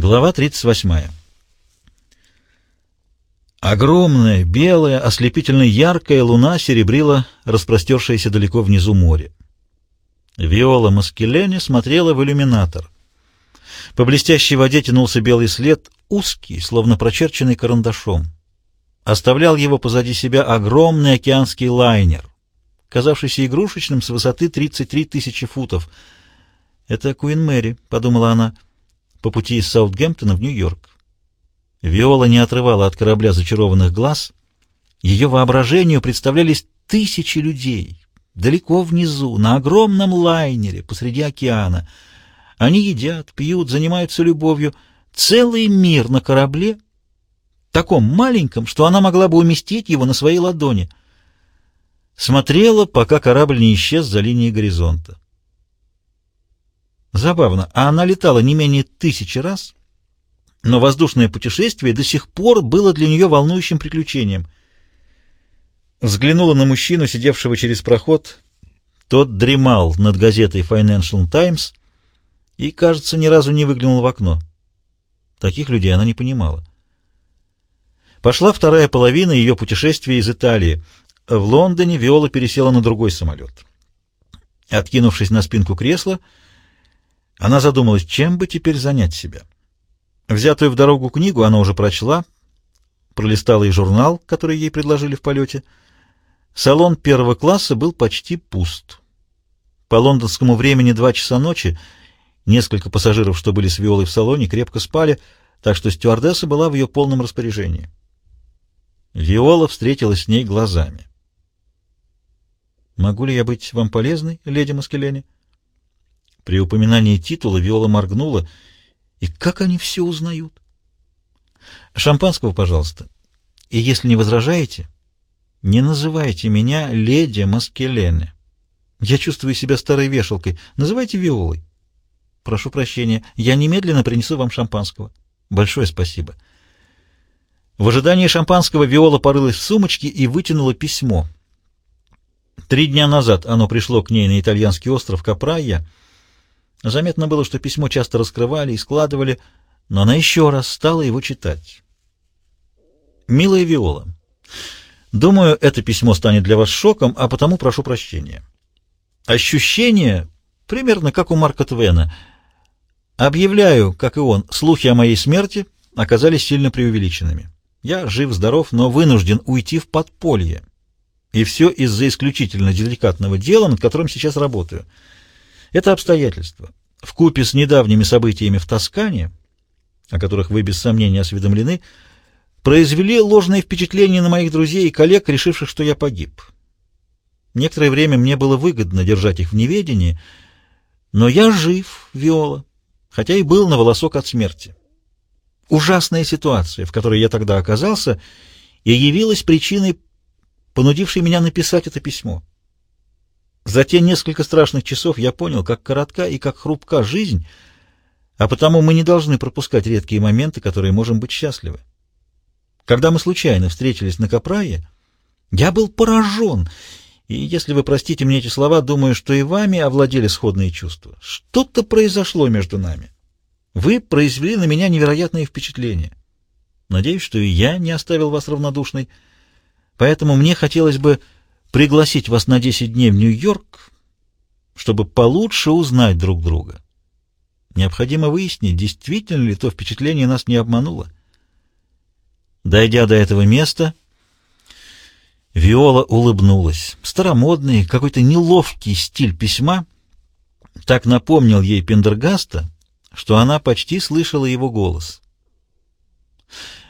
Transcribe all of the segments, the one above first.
Глава 38. Огромная, белая, ослепительно яркая луна серебрила распростершееся далеко внизу море. Виола Маскелени смотрела в иллюминатор. По блестящей воде тянулся белый след, узкий, словно прочерченный карандашом. Оставлял его позади себя огромный океанский лайнер, казавшийся игрушечным с высоты 33 тысячи футов. «Это Куин Мэри», — подумала она, — по пути из Саутгемптона в Нью-Йорк. Виола не отрывала от корабля зачарованных глаз. Ее воображению представлялись тысячи людей, далеко внизу, на огромном лайнере посреди океана. Они едят, пьют, занимаются любовью. Целый мир на корабле, таком маленьком, что она могла бы уместить его на своей ладони. Смотрела, пока корабль не исчез за линией горизонта. Забавно, а она летала не менее тысячи раз, но воздушное путешествие до сих пор было для нее волнующим приключением. Взглянула на мужчину, сидевшего через проход. Тот дремал над газетой Financial Times и, кажется, ни разу не выглянул в окно. Таких людей она не понимала. Пошла вторая половина ее путешествия из Италии. В Лондоне Виола пересела на другой самолет. Откинувшись на спинку кресла, она задумалась, чем бы теперь занять себя. Взятую в дорогу книгу она уже прочла, пролистала и журнал, который ей предложили в полете. Салон первого класса был почти пуст. По лондонскому времени два часа ночи, несколько пассажиров, что были с Виолой в салоне, крепко спали, так что стюардесса была в ее полном распоряжении. Виола встретилась с ней глазами. «Могу ли я быть вам полезной, леди Маскелени?» При упоминании титула Виола моргнула. И как они все узнают? Шампанского, пожалуйста. И если не возражаете, не называйте меня леди Маскелене. Я чувствую себя старой вешалкой. Называйте Виолой. Прошу прощения, я немедленно принесу вам шампанского. Большое спасибо. В ожидании шампанского Виола порылась в сумочке и вытянула письмо. Три дня назад оно пришло к ней на итальянский остров Капрайя, Заметно было, что письмо часто раскрывали и складывали, но она еще раз стала его читать. «Милая Виола, думаю, это письмо станет для вас шоком, а потому прошу прощения. Ощущение примерно как у Марка Твена. Объявляю, как и он, слухи о моей смерти оказались сильно преувеличенными. Я жив-здоров, но вынужден уйти в подполье. И все из-за исключительно деликатного дела, над которым сейчас работаю». Это обстоятельство, в купе с недавними событиями в Тоскане, о которых вы без сомнения осведомлены, произвели ложное впечатление на моих друзей и коллег, решивших, что я погиб. Некоторое время мне было выгодно держать их в неведении, но я жив, Виола, хотя и был на волосок от смерти. Ужасная ситуация, в которой я тогда оказался, и явилась причиной, понудившей меня написать это письмо. За те несколько страшных часов я понял, как коротка и как хрупка жизнь, а потому мы не должны пропускать редкие моменты, которые можем быть счастливы. Когда мы случайно встретились на Капрае, я был поражен, и, если вы простите мне эти слова, думаю, что и вами овладели сходные чувства. Что-то произошло между нами. Вы произвели на меня невероятное впечатление. Надеюсь, что и я не оставил вас равнодушной, поэтому мне хотелось бы пригласить вас на 10 дней в Нью-Йорк, чтобы получше узнать друг друга. Необходимо выяснить, действительно ли то впечатление нас не обмануло. Дойдя до этого места, Виола улыбнулась. Старомодный, какой-то неловкий стиль письма так напомнил ей Пендергаста, что она почти слышала его голос.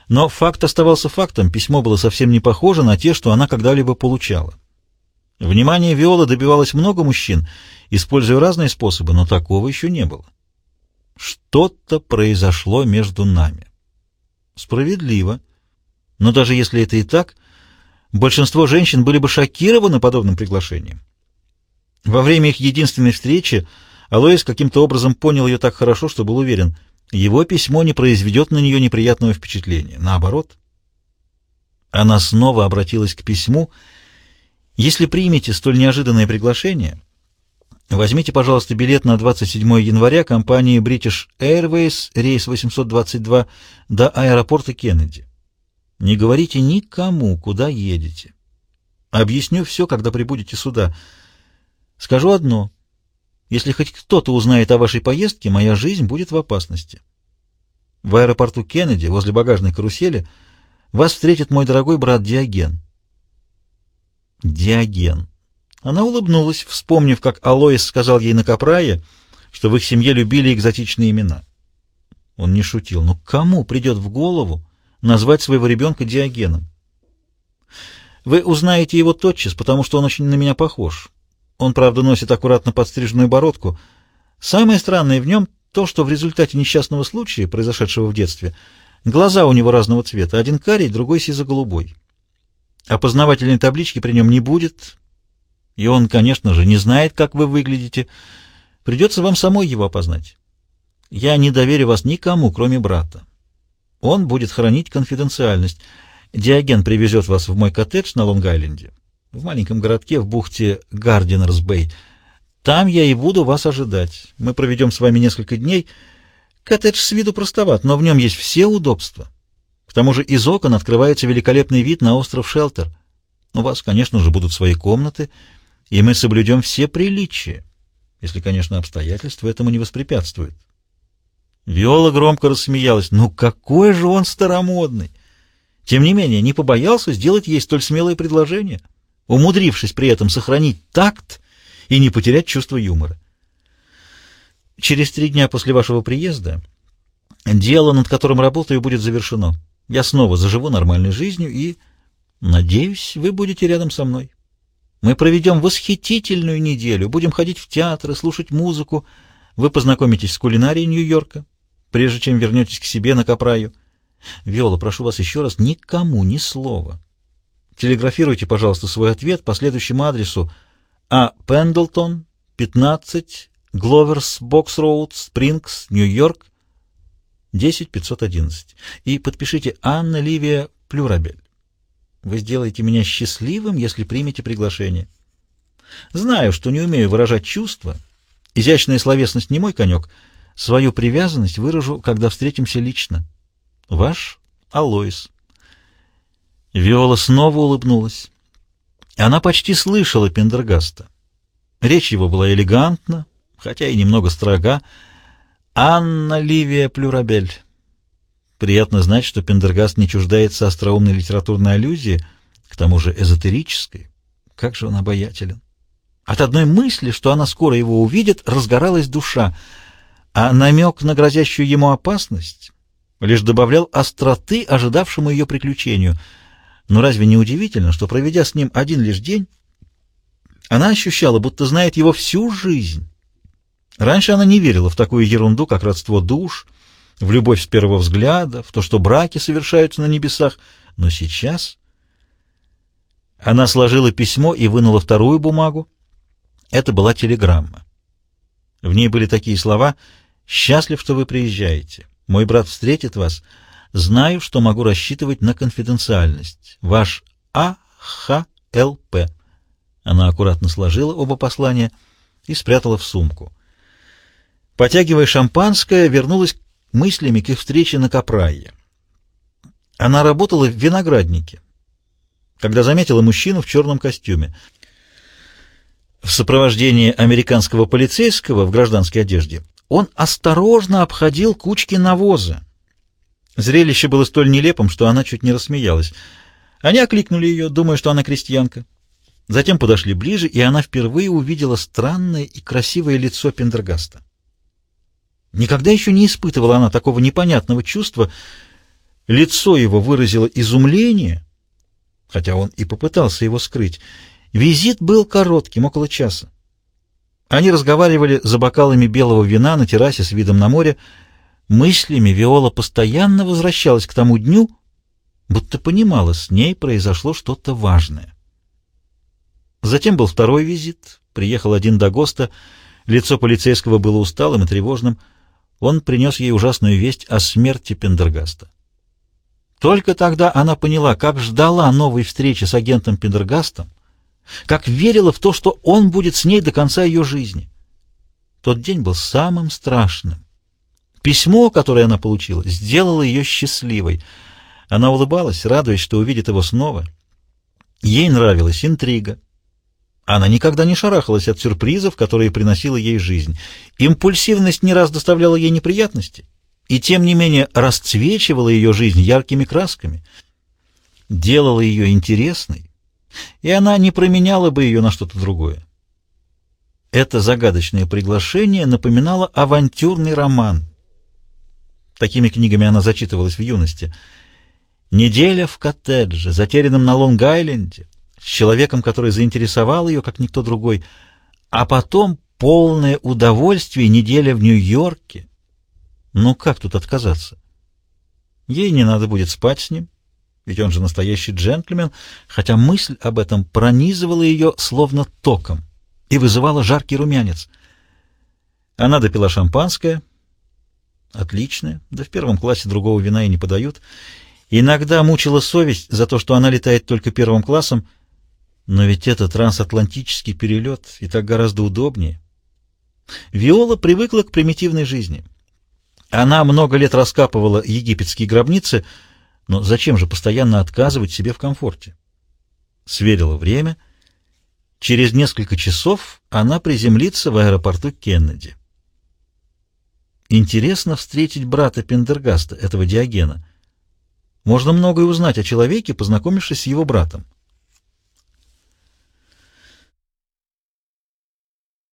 Но факт оставался фактом, письмо было совсем не похоже на те, что она когда-либо получала. Внимание Виола добивалось много мужчин, используя разные способы, но такого еще не было. Что-то произошло между нами. Справедливо. Но даже если это и так, большинство женщин были бы шокированы подобным приглашением. Во время их единственной встречи Алоис каким-то образом понял ее так хорошо, что был уверен, его письмо не произведет на нее неприятного впечатления. Наоборот. Она снова обратилась к письму, если примете столь неожиданное приглашение, Возьмите, пожалуйста, билет на 27 января компании British Airways, рейс 822, до аэропорта Кеннеди. Не говорите никому, куда едете. Объясню все, когда прибудете сюда. Скажу одно. Если хоть кто-то узнает о вашей поездке, моя жизнь будет в опасности. В аэропорту Кеннеди, возле багажной карусели, вас встретит мой дорогой брат Диоген. Диоген. Она улыбнулась, вспомнив, как Алоис сказал ей на Капрае, что в их семье любили экзотичные имена. Он не шутил. Но кому придет в голову назвать своего ребенка Диогеном? Вы узнаете его тотчас, потому что он очень на меня похож. Он, правда, носит аккуратно подстриженную бородку. Самое странное в нем то, что в результате несчастного случая, произошедшего в детстве, глаза у него разного цвета, один карий, другой сизо-голубой. Опознавательной таблички при нем не будет, и он, конечно же, не знает, как вы выглядите. Придется вам самой его опознать. Я не доверю вас никому, кроме брата. Он будет хранить конфиденциальность. Диоген привезет вас в мой коттедж на Лонг-Айленде, в маленьком городке в бухте Гардинерс-Бэй. Там я и буду вас ожидать. Мы проведем с вами несколько дней. Коттедж с виду простоват, но в нем есть все удобства. К тому же из окон открывается великолепный вид на остров Шелтер. У вас, конечно же, будут свои комнаты, и мы соблюдем все приличия, если, конечно, обстоятельства этому не воспрепятствуют. Виола громко рассмеялась. «Ну какой же он старомодный!» Тем не менее, не побоялся сделать ей столь смелое предложение, умудрившись при этом сохранить такт и не потерять чувство юмора. Через три дня после вашего приезда дело, над которым работаю, будет завершено. Я снова заживу нормальной жизнью и, надеюсь, вы будете рядом со мной. Мы проведем восхитительную неделю, будем ходить в театры, слушать музыку. Вы познакомитесь с кулинарией Нью-Йорка, прежде чем вернетесь к себе на Капраю. Виола, прошу вас еще раз, никому ни слова. Телеграфируйте, пожалуйста, свой ответ по следующему адресу А. Пендлтон, 15, Гловерс Бокс Роуд, Спрингс, Нью-Йорк, 10511. И подпишите Анна Ливия Плюрабель. Вы сделаете меня счастливым, если примете приглашение. Знаю, что не умею выражать чувства. Изящная словесность не мой конек. Свою привязанность выражу, когда встретимся лично. Ваш Алоис. Виола снова улыбнулась. Она почти слышала Пендергаста. Речь его была элегантна, хотя и немного строга. Анна Ливия Плюрабель. Приятно знать, что Пендергаст не чуждается остроумной литературной аллюзии, к тому же эзотерической. Как же он обаятелен! От одной мысли, что она скоро его увидит, разгоралась душа, а намек на грозящую ему опасность лишь добавлял остроты ожидавшему ее приключению. Но разве не удивительно, что, проведя с ним один лишь день, она ощущала, будто знает его всю жизнь? Раньше она не верила в такую ерунду, как родство душ, в любовь с первого взгляда, в то, что браки совершаются на небесах, но сейчас... Она сложила письмо и вынула вторую бумагу. Это была телеграмма. В ней были такие слова «Счастлив, что вы приезжаете. Мой брат встретит вас. Знаю, что могу рассчитывать на конфиденциальность. Ваш А.Х.Л.П. Она аккуратно сложила оба послания и спрятала в сумку. Потягивая шампанское, вернулась мыслями к их встрече на Капрайе. Она работала в винограднике, когда заметила мужчину в черном костюме. В сопровождении американского полицейского в гражданской одежде он осторожно обходил кучки навоза. Зрелище было столь нелепым, что она чуть не рассмеялась. Они окликнули ее, думая, что она крестьянка. Затем подошли ближе, и она впервые увидела странное и красивое лицо Пендергаста. Никогда еще не испытывала она такого непонятного чувства. Лицо его выразило изумление, хотя он и попытался его скрыть. Визит был коротким, около часа. Они разговаривали за бокалами белого вина на террасе с видом на море. Мыслями Виола постоянно возвращалась к тому дню, будто понимала, с ней произошло что-то важное. Затем был второй визит. Приехал один до ГОСТа. Лицо полицейского было усталым и тревожным. Он принес ей ужасную весть о смерти Пендергаста. Только тогда она поняла, как ждала новой встречи с агентом Пендергастом, как верила в то, что он будет с ней до конца ее жизни. Тот день был самым страшным. Письмо, которое она получила, сделало ее счастливой. Она улыбалась, радуясь, что увидит его снова. Ей нравилась интрига. Она никогда не шарахалась от сюрпризов, которые приносила ей жизнь. Импульсивность не раз доставляла ей неприятности, и тем не менее расцвечивала ее жизнь яркими красками, делала ее интересной, и она не променяла бы ее на что-то другое. Это загадочное приглашение напоминало авантюрный роман. Такими книгами она зачитывалась в юности. «Неделя в коттедже, затерянном на Лонг-Айленде, человеком, который заинтересовал ее, как никто другой, а потом полное удовольствие неделя в Нью-Йорке. Ну как тут отказаться? Ей не надо будет спать с ним, ведь он же настоящий джентльмен, хотя мысль об этом пронизывала ее словно током и вызывала жаркий румянец. Она допила шампанское. Отличное, да в первом классе другого вина и не подают. Иногда мучила совесть за то, что она летает только первым классом, но ведь это трансатлантический перелет, и так гораздо удобнее. Виола привыкла к примитивной жизни. Она много лет раскапывала египетские гробницы, но зачем же постоянно отказывать себе в комфорте? Сверила время — Через несколько часов она приземлится в аэропорту Кеннеди. Интересно встретить брата Пендергаста, этого Диогена. Можно многое узнать о человеке, познакомившись с его братом.